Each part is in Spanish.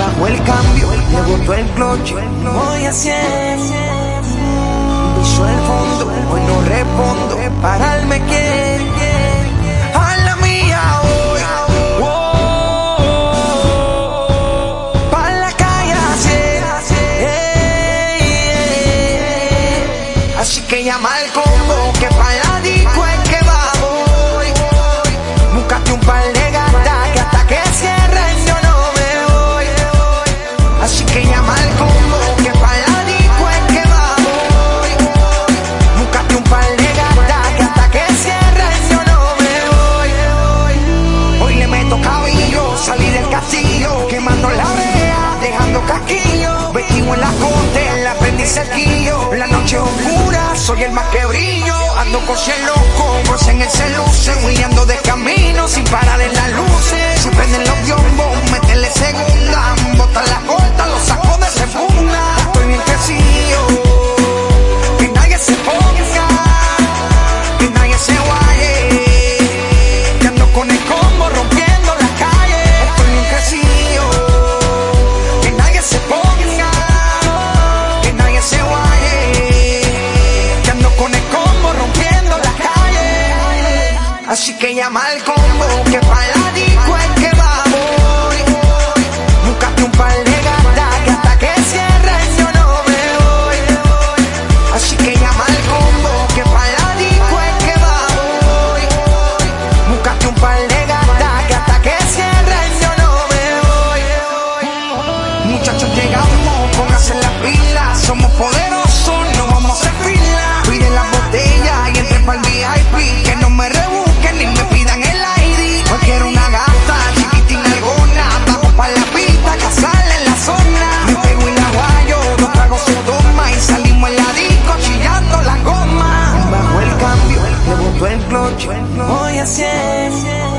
bajo el cambio, le botó el clutch, voy a 100. Piso el fondo, hoy no respondo, pararme que a la mía hoy. Oh, pa' la calle hacer, hey, yeah. así que llama al combo que para soy el más que brillo. Ando con loco, en el se lucen. Y de camino sin parar en las luces. Así que llama al combo que para siempre.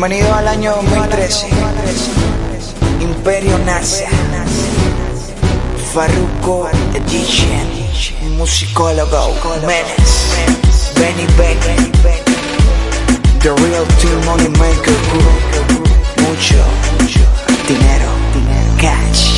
Bienvenido al año 2013. Imperio NASA. Farruko Edition. Musicólogo. Menes. Benny Beck. The Real Team Money Maker. Mucho dinero. Cash.